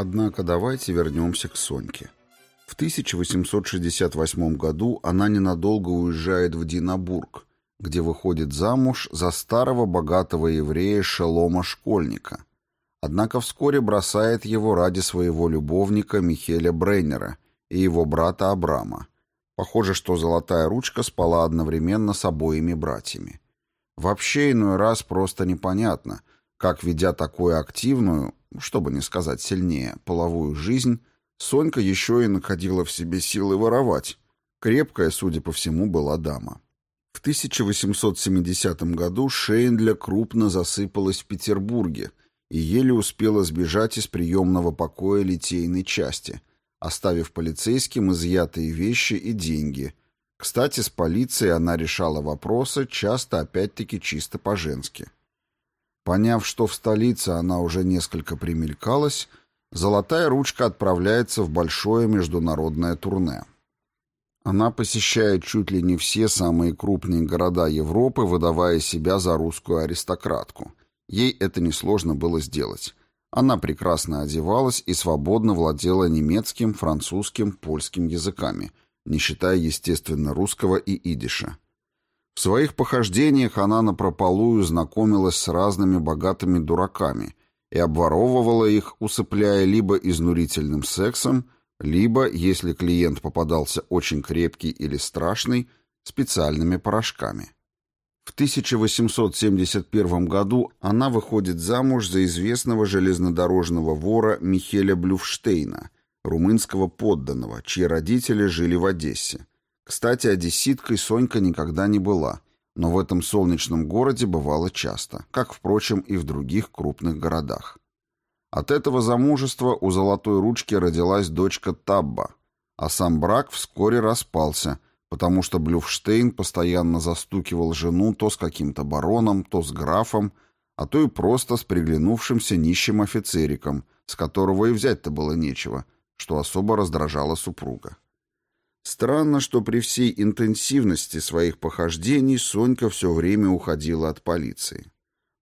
Однако давайте вернемся к Соньке. В 1868 году она ненадолго уезжает в Динабург, где выходит замуж за старого богатого еврея Шелома Школьника. Однако вскоре бросает его ради своего любовника Михеля Брейнера и его брата Абрама. Похоже, что золотая ручка спала одновременно с обоими братьями. Вообще иной раз просто непонятно, как, ведя такую активную, чтобы не сказать сильнее, половую жизнь, Сонька еще и находила в себе силы воровать. Крепкая, судя по всему, была дама. В 1870 году Шейндля крупно засыпалась в Петербурге и еле успела сбежать из приемного покоя литейной части, оставив полицейским изъятые вещи и деньги. Кстати, с полицией она решала вопросы, часто опять-таки чисто по-женски. Поняв, что в столице она уже несколько примелькалась, «Золотая ручка» отправляется в большое международное турне. Она посещает чуть ли не все самые крупные города Европы, выдавая себя за русскую аристократку. Ей это несложно было сделать. Она прекрасно одевалась и свободно владела немецким, французским, польским языками, не считая, естественно, русского и идиша. В своих похождениях она напропалую знакомилась с разными богатыми дураками и обворовывала их, усыпляя либо изнурительным сексом, либо, если клиент попадался очень крепкий или страшный, специальными порошками. В 1871 году она выходит замуж за известного железнодорожного вора Михеля Блюфштейна, румынского подданного, чьи родители жили в Одессе. Кстати, одесситкой Сонька никогда не была, но в этом солнечном городе бывала часто, как, впрочем, и в других крупных городах. От этого замужества у Золотой Ручки родилась дочка Табба, а сам брак вскоре распался, потому что Блюфштейн постоянно застукивал жену то с каким-то бароном, то с графом, а то и просто с приглянувшимся нищим офицериком, с которого и взять-то было нечего, что особо раздражало супруга. Странно, что при всей интенсивности своих похождений Сонька все время уходила от полиции.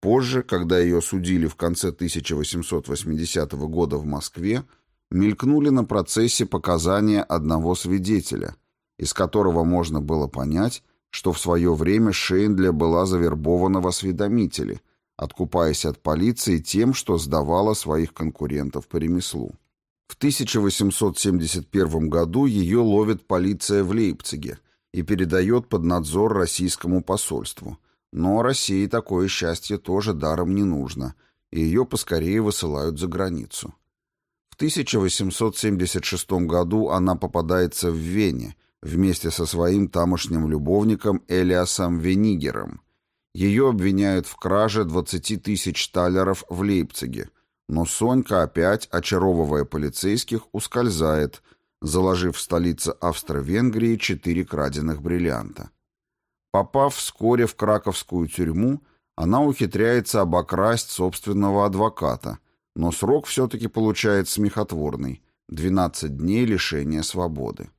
Позже, когда ее судили в конце 1880 года в Москве, мелькнули на процессе показания одного свидетеля, из которого можно было понять, что в свое время Шейндля была завербована в осведомители, откупаясь от полиции тем, что сдавала своих конкурентов по ремеслу. В 1871 году ее ловит полиция в Лейпциге и передает под надзор российскому посольству. Но России такое счастье тоже даром не нужно, и ее поскорее высылают за границу. В 1876 году она попадается в Вене вместе со своим тамошним любовником Элиасом Венигером. Ее обвиняют в краже 20 тысяч талеров в Лейпциге – но Сонька опять, очаровывая полицейских, ускользает, заложив в столице Австро-Венгрии четыре краденых бриллианта. Попав вскоре в краковскую тюрьму, она ухитряется обокрасть собственного адвоката, но срок все-таки получает смехотворный – 12 дней лишения свободы.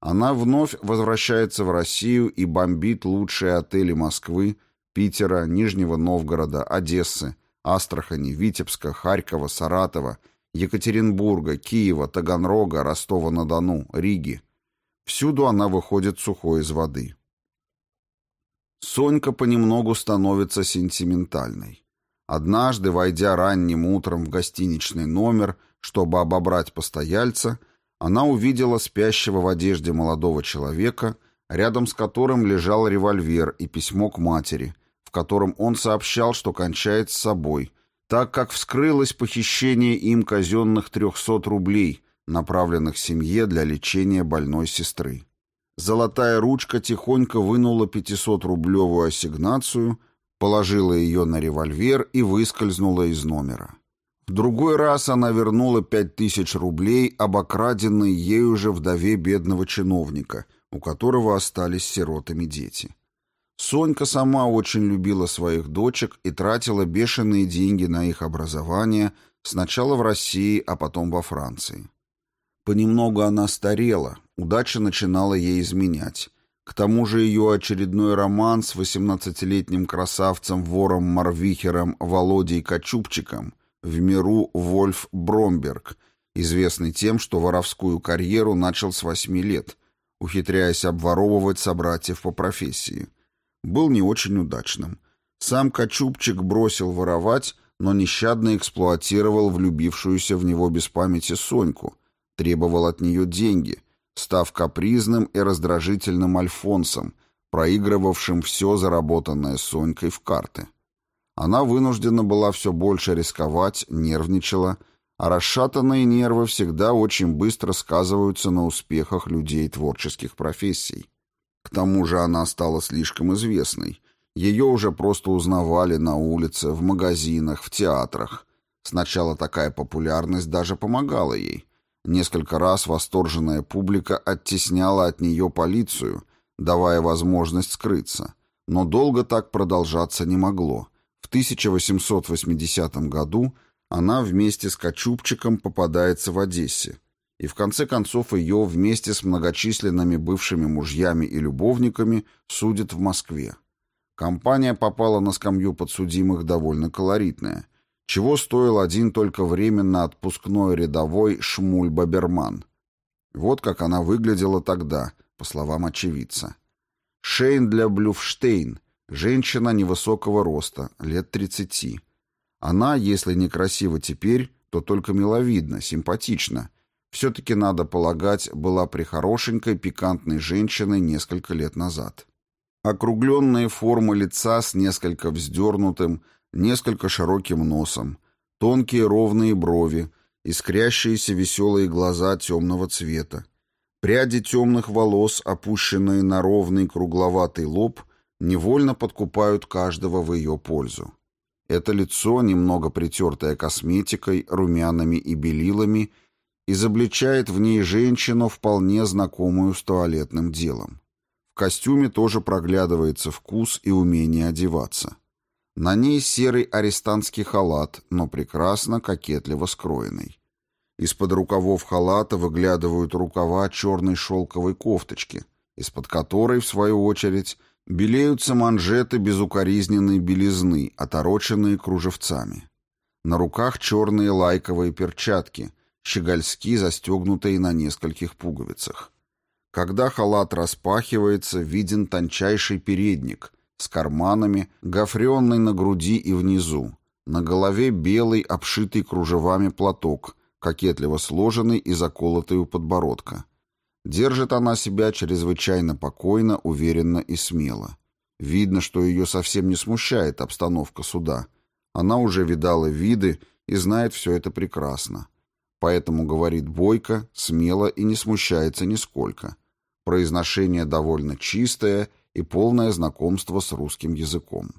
Она вновь возвращается в Россию и бомбит лучшие отели Москвы, Питера, Нижнего Новгорода, Одессы – Астрахани, Витебска, Харькова, Саратова, Екатеринбурга, Киева, Таганрога, Ростова-на-Дону, Риги. Всюду она выходит сухой из воды. Сонька понемногу становится сентиментальной. Однажды, войдя ранним утром в гостиничный номер, чтобы обобрать постояльца, она увидела спящего в одежде молодого человека, рядом с которым лежал револьвер и письмо к матери – котором он сообщал, что кончает с собой, так как вскрылось похищение им казенных 300 рублей, направленных семье для лечения больной сестры. Золотая ручка тихонько вынула 500-рублевую ассигнацию, положила ее на револьвер и выскользнула из номера. В другой раз она вернула 5000 рублей, обокраденной ею же вдове бедного чиновника, у которого остались сиротами дети. Сонька сама очень любила своих дочек и тратила бешеные деньги на их образование сначала в России, а потом во Франции. Понемногу она старела, удача начинала ей изменять. К тому же ее очередной роман с 18-летним красавцем-вором Марвихером Володей Качупчиком в миру Вольф Бромберг известный тем, что воровскую карьеру начал с восьми лет, ухитряясь обворовывать собратьев по профессии. Был не очень удачным. Сам Качупчик бросил воровать, но нещадно эксплуатировал влюбившуюся в него без памяти Соньку, требовал от нее деньги, став капризным и раздражительным альфонсом, проигрывавшим все заработанное Сонькой в карты. Она вынуждена была все больше рисковать, нервничала, а расшатанные нервы всегда очень быстро сказываются на успехах людей творческих профессий. К тому же она стала слишком известной. Ее уже просто узнавали на улице, в магазинах, в театрах. Сначала такая популярность даже помогала ей. Несколько раз восторженная публика оттесняла от нее полицию, давая возможность скрыться. Но долго так продолжаться не могло. В 1880 году она вместе с Качупчиком попадается в Одессе, и в конце концов ее вместе с многочисленными бывшими мужьями и любовниками судят в Москве. Компания попала на скамью подсудимых довольно колоритная, чего стоил один только временно отпускной рядовой Шмуль Баберман. Вот как она выглядела тогда, по словам очевидца. Шейн для Блюфштейн, Женщина невысокого роста, лет 30. Она, если не красива теперь, то только миловидна, симпатична. Все-таки, надо полагать, была прихорошенькой, пикантной женщиной несколько лет назад. Округленные формы лица с несколько вздернутым, несколько широким носом, тонкие ровные брови, искрящиеся веселые глаза темного цвета, пряди темных волос, опущенные на ровный кругловатый лоб — невольно подкупают каждого в ее пользу. Это лицо, немного притертое косметикой, румянами и белилами, изобличает в ней женщину, вполне знакомую с туалетным делом. В костюме тоже проглядывается вкус и умение одеваться. На ней серый арестантский халат, но прекрасно, кокетливо скроенный. Из-под рукавов халата выглядывают рукава черной шелковой кофточки, из-под которой, в свою очередь, Белеются манжеты безукоризненной белизны, отороченные кружевцами. На руках черные лайковые перчатки, щегольски застегнутые на нескольких пуговицах. Когда халат распахивается, виден тончайший передник с карманами, гофренный на груди и внизу. На голове белый, обшитый кружевами платок, кокетливо сложенный и заколотый у подбородка. Держит она себя чрезвычайно покойно, уверенно и смело. Видно, что ее совсем не смущает обстановка суда. Она уже видала виды и знает все это прекрасно. Поэтому говорит бойко, смело и не смущается нисколько. Произношение довольно чистое и полное знакомство с русским языком.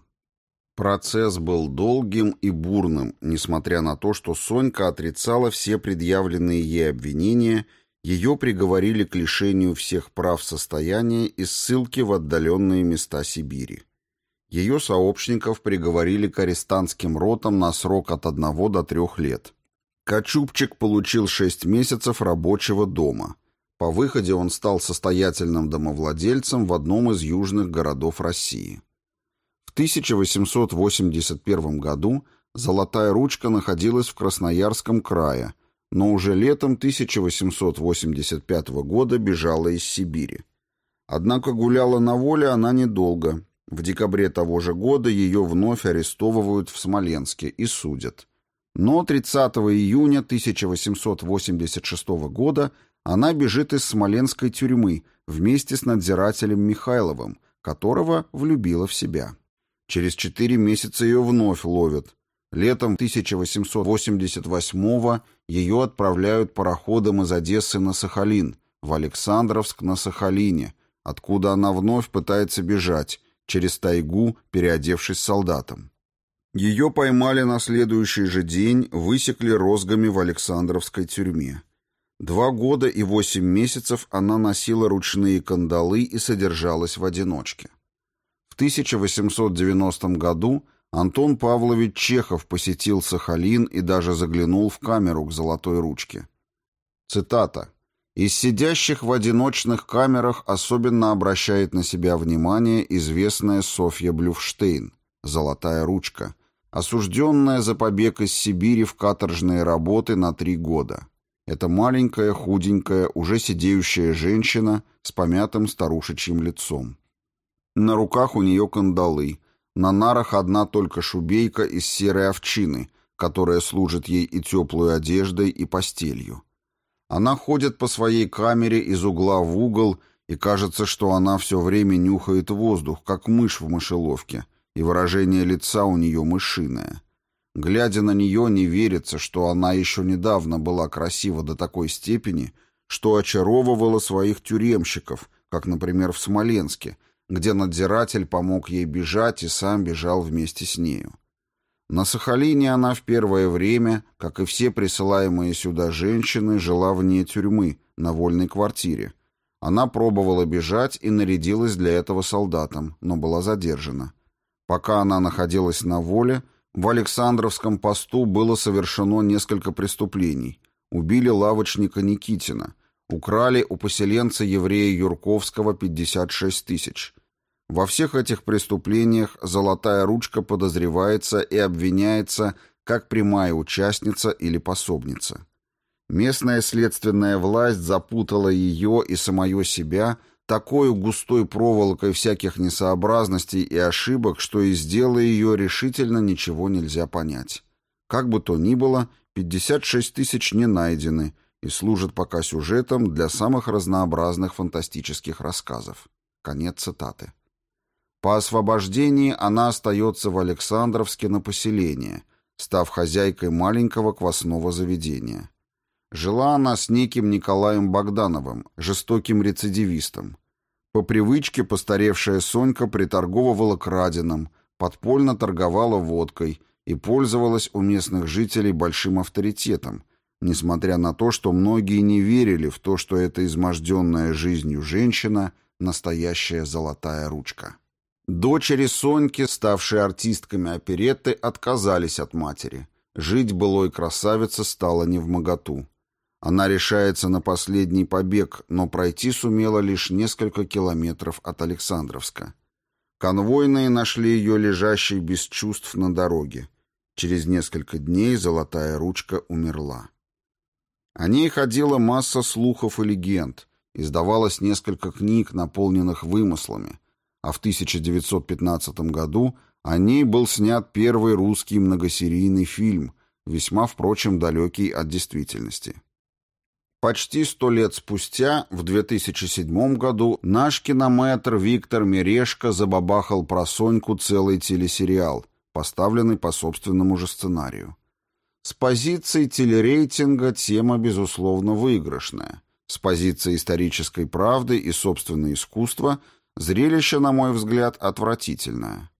Процесс был долгим и бурным, несмотря на то, что Сонька отрицала все предъявленные ей обвинения ее приговорили к лишению всех прав состояния и ссылке в отдаленные места Сибири. Ее сообщников приговорили к арестантским ротам на срок от одного до трех лет. Качупчик получил шесть месяцев рабочего дома. По выходе он стал состоятельным домовладельцем в одном из южных городов России. В 1881 году «Золотая ручка» находилась в Красноярском крае – но уже летом 1885 года бежала из Сибири. Однако гуляла на воле она недолго. В декабре того же года ее вновь арестовывают в Смоленске и судят. Но 30 июня 1886 года она бежит из смоленской тюрьмы вместе с надзирателем Михайловым, которого влюбила в себя. Через четыре месяца ее вновь ловят, Летом 1888 ее отправляют пароходом из Одессы на Сахалин, в Александровск на Сахалине, откуда она вновь пытается бежать, через тайгу, переодевшись солдатом. Ее поймали на следующий же день, высекли розгами в Александровской тюрьме. Два года и восемь месяцев она носила ручные кандалы и содержалась в одиночке. В 1890 году Антон Павлович Чехов посетил Сахалин и даже заглянул в камеру к золотой ручке. Цитата. «Из сидящих в одиночных камерах особенно обращает на себя внимание известная Софья Блюфштейн, «Золотая ручка», осужденная за побег из Сибири в каторжные работы на три года. Это маленькая, худенькая, уже сидеющая женщина с помятым старушечьим лицом. На руках у нее кандалы, на нарах одна только шубейка из серой овчины, которая служит ей и теплой одеждой, и постелью. Она ходит по своей камере из угла в угол, и кажется, что она все время нюхает воздух, как мышь в мышеловке, и выражение лица у нее мышиное. Глядя на нее, не верится, что она еще недавно была красива до такой степени, что очаровывала своих тюремщиков, как, например, в Смоленске, где надзиратель помог ей бежать и сам бежал вместе с нею. На Сахалине она в первое время, как и все присылаемые сюда женщины, жила вне тюрьмы, на вольной квартире. Она пробовала бежать и нарядилась для этого солдатом, но была задержана. Пока она находилась на воле, в Александровском посту было совершено несколько преступлений. Убили лавочника Никитина, украли у поселенца еврея Юрковского 56 тысяч, во всех этих преступлениях золотая ручка подозревается и обвиняется как прямая участница или пособница. Местная следственная власть запутала ее и самое себя такой густой проволокой всяких несообразностей и ошибок, что и сделая ее решительно ничего нельзя понять. Как бы то ни было, 56 тысяч не найдены и служат пока сюжетом для самых разнообразных фантастических рассказов. Конец цитаты. По освобождении она остается в Александровске на поселение, став хозяйкой маленького квасного заведения. Жила она с неким Николаем Богдановым, жестоким рецидивистом. По привычке постаревшая Сонька приторговывала краденым, подпольно торговала водкой и пользовалась у местных жителей большим авторитетом, несмотря на то, что многие не верили в то, что эта изможденная жизнью женщина – настоящая золотая ручка. Дочери Соньки, ставшие артистками оперетты, отказались от матери. Жить былой красавице стало невмоготу. Она решается на последний побег, но пройти сумела лишь несколько километров от Александровска. Конвойные нашли ее лежащей без чувств на дороге. Через несколько дней золотая ручка умерла. О ней ходила масса слухов и легенд, издавалось несколько книг, наполненных вымыслами – а в 1915 году о ней был снят первый русский многосерийный фильм, весьма, впрочем, далекий от действительности. Почти сто лет спустя, в 2007 году, наш кинометр Виктор Мерешко забабахал про Соньку целый телесериал, поставленный по собственному же сценарию. С позиции телерейтинга тема, безусловно, выигрышная. С позиции исторической правды и собственного искусства – Зрелище, на мой взгляд, отвратительное.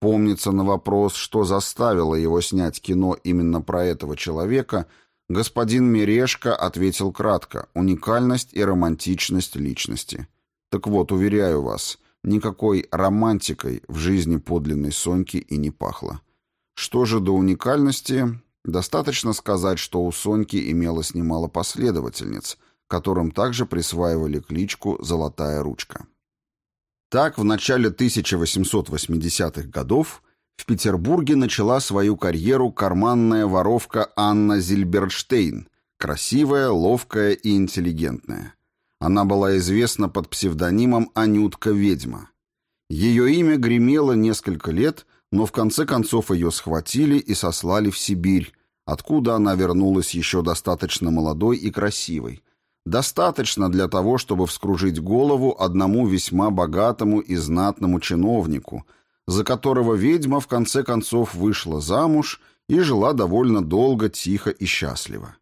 Помнится на вопрос, что заставило его снять кино именно про этого человека, господин Мерешко ответил кратко «уникальность и романтичность личности». Так вот, уверяю вас, никакой романтикой в жизни подлинной Соньки и не пахло. Что же до уникальности, достаточно сказать, что у Соньки имелось немало последовательниц, которым также присваивали кличку «Золотая ручка». Так, в начале 1880-х годов в Петербурге начала свою карьеру карманная воровка Анна Зильберштейн, красивая, ловкая и интеллигентная. Она была известна под псевдонимом Анютка-ведьма. Ее имя гремело несколько лет, но в конце концов ее схватили и сослали в Сибирь, откуда она вернулась еще достаточно молодой и красивой, Достаточно для того, чтобы вскружить голову одному весьма богатому и знатному чиновнику, за которого ведьма в конце концов вышла замуж и жила довольно долго, тихо и счастливо.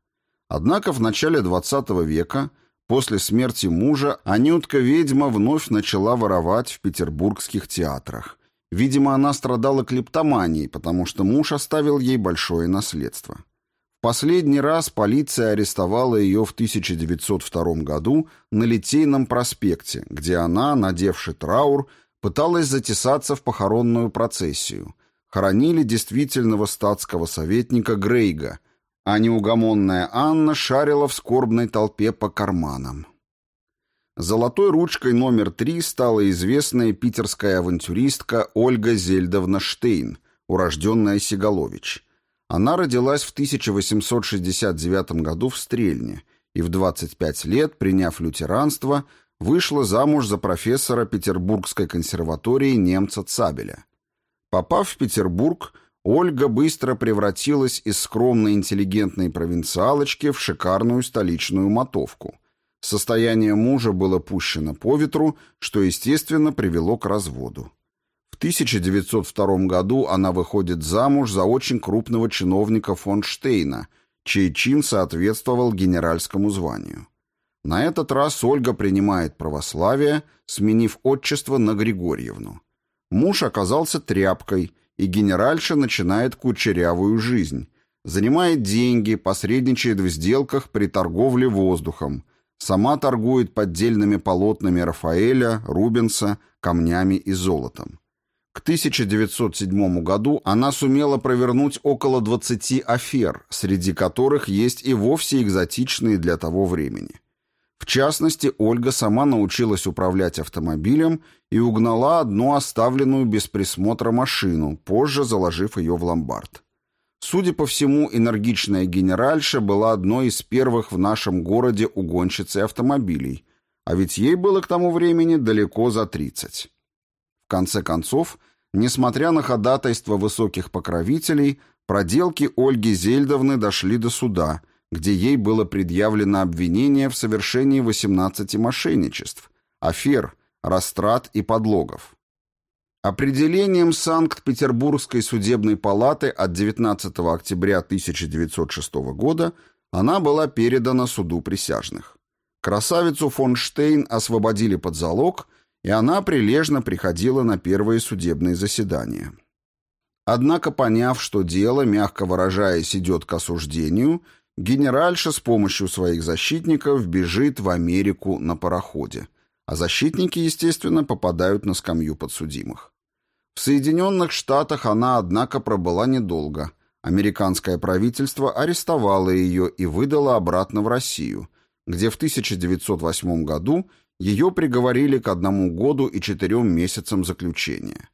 Однако в начале XX века, после смерти мужа, Анютка-ведьма вновь начала воровать в петербургских театрах. Видимо, она страдала клептоманией, потому что муж оставил ей большое наследство. Последний раз полиция арестовала ее в 1902 году на Литейном проспекте, где она, надевши траур, пыталась затесаться в похоронную процессию. Хоронили действительного статского советника Грейга, а неугомонная Анна шарила в скорбной толпе по карманам. Золотой ручкой номер три стала известная питерская авантюристка Ольга Зельдовна Штейн, урожденная Сигалович – Она родилась в 1869 году в Стрельне и в 25 лет, приняв лютеранство, вышла замуж за профессора Петербургской консерватории немца Цабеля. Попав в Петербург, Ольга быстро превратилась из скромной интеллигентной провинциалочки в шикарную столичную мотовку. Состояние мужа было пущено по ветру, что, естественно, привело к разводу. В 1902 году она выходит замуж за очень крупного чиновника фон Штейна, чей чин соответствовал генеральскому званию. На этот раз Ольга принимает православие, сменив отчество на Григорьевну. Муж оказался тряпкой, и генеральша начинает кучерявую жизнь. Занимает деньги, посредничает в сделках при торговле воздухом. Сама торгует поддельными полотнами Рафаэля, Рубенса, камнями и золотом. К 1907 году она сумела провернуть около 20 афер, среди которых есть и вовсе экзотичные для того времени. В частности, Ольга сама научилась управлять автомобилем и угнала одну оставленную без присмотра машину, позже заложив ее в ломбард. Судя по всему, энергичная генеральша была одной из первых в нашем городе угонщицей автомобилей, а ведь ей было к тому времени далеко за 30. В конце концов, несмотря на ходатайство высоких покровителей, проделки Ольги Зельдовны дошли до суда – где ей было предъявлено обвинение в совершении 18 мошенничеств, афер, растрат и подлогов. Определением Санкт-Петербургской судебной палаты от 19 октября 1906 года она была передана суду присяжных. Красавицу фон Штейн освободили под залог, и она прилежно приходила на первые судебные заседания. Однако, поняв, что дело, мягко выражаясь, идет к осуждению – Генеральша с помощью своих защитников бежит в Америку на пароходе, а защитники, естественно, попадают на скамью подсудимых. В Соединенных Штатах она, однако, пробыла недолго. Американское правительство арестовало ее и выдало обратно в Россию, где в 1908 году ее приговорили к одному году и четырем месяцам заключения.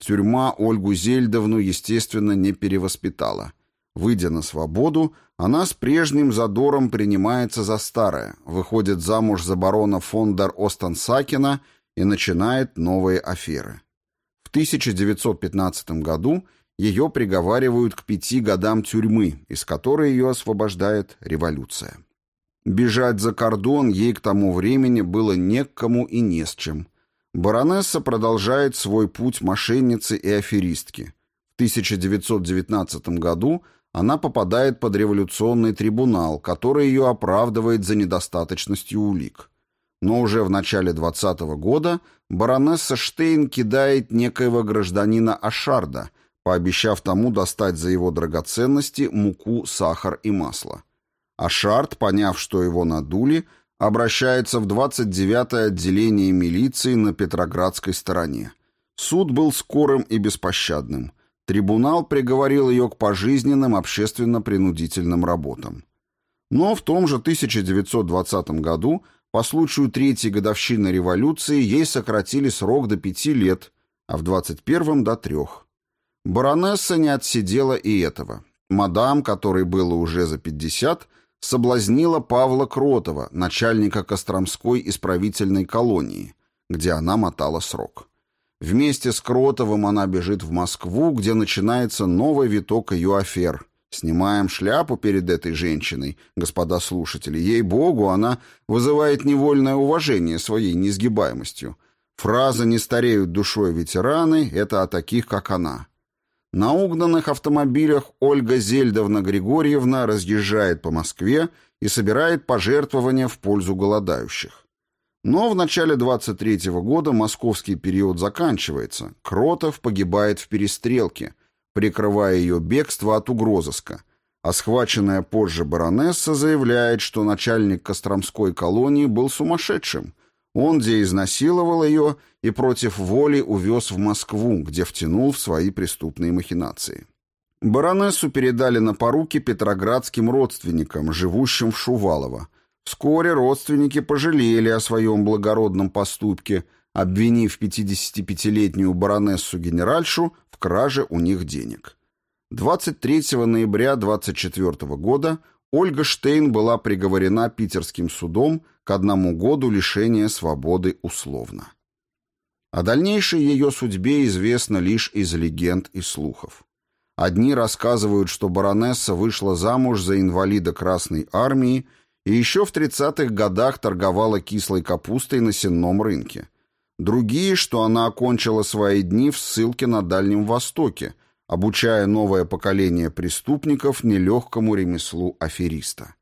Тюрьма Ольгу Зельдовну, естественно, не перевоспитала. Выйдя на свободу, она с прежним задором принимается за старое, выходит замуж за барона фон дер Остенсакена и начинает новые аферы. В 1915 году ее приговаривают к пяти годам тюрьмы, из которой ее освобождает революция. Бежать за кордон ей к тому времени было не к кому и не с чем. Баронесса продолжает свой путь мошенницы и аферистки. В 1919 году – она попадает под революционный трибунал, который ее оправдывает за недостаточностью улик. Но уже в начале 20 -го года баронесса Штейн кидает некоего гражданина Ашарда, пообещав тому достать за его драгоценности муку, сахар и масло. Ашард, поняв, что его надули, обращается в 29-е отделение милиции на Петроградской стороне. Суд был скорым и беспощадным. Трибунал приговорил ее к пожизненным общественно-принудительным работам. Но в том же 1920 году, по случаю третьей годовщины революции, ей сократили срок до пяти лет, а в 21-м до трех. Баронесса не отсидела и этого. Мадам, которой было уже за 50, соблазнила Павла Кротова, начальника Костромской исправительной колонии, где она мотала срок. Вместе с Кротовым она бежит в Москву, где начинается новый виток ее афер. Снимаем шляпу перед этой женщиной, господа слушатели. Ей-богу, она вызывает невольное уважение своей несгибаемостью. Фраза «не стареют душой ветераны» — это о таких, как она. На угнанных автомобилях Ольга Зельдовна-Григорьевна разъезжает по Москве и собирает пожертвования в пользу голодающих. Но в начале 23 -го года московский период заканчивается. Кротов погибает в перестрелке, прикрывая ее бегство от угрозыска. А схваченная позже баронесса заявляет, что начальник Костромской колонии был сумасшедшим. Он где изнасиловал ее и против воли увез в Москву, где втянул в свои преступные махинации. Баронессу передали на поруки петроградским родственникам, живущим в Шувалово, Вскоре родственники пожалели о своем благородном поступке, обвинив 55-летнюю баронессу-генеральшу в краже у них денег. 23 ноября 24 года Ольга Штейн была приговорена питерским судом к одному году лишения свободы условно. О дальнейшей ее судьбе известно лишь из легенд и слухов. Одни рассказывают, что баронесса вышла замуж за инвалида Красной Армии и еще в 30-х годах торговала кислой капустой на сенном рынке. Другие, что она окончила свои дни в ссылке на Дальнем Востоке, обучая новое поколение преступников нелегкому ремеслу афериста.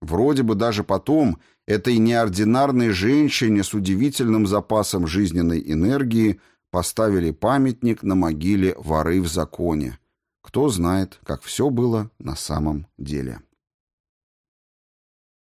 Вроде бы даже потом этой неординарной женщине с удивительным запасом жизненной энергии поставили памятник на могиле воры в законе. Кто знает, как все было на самом деле.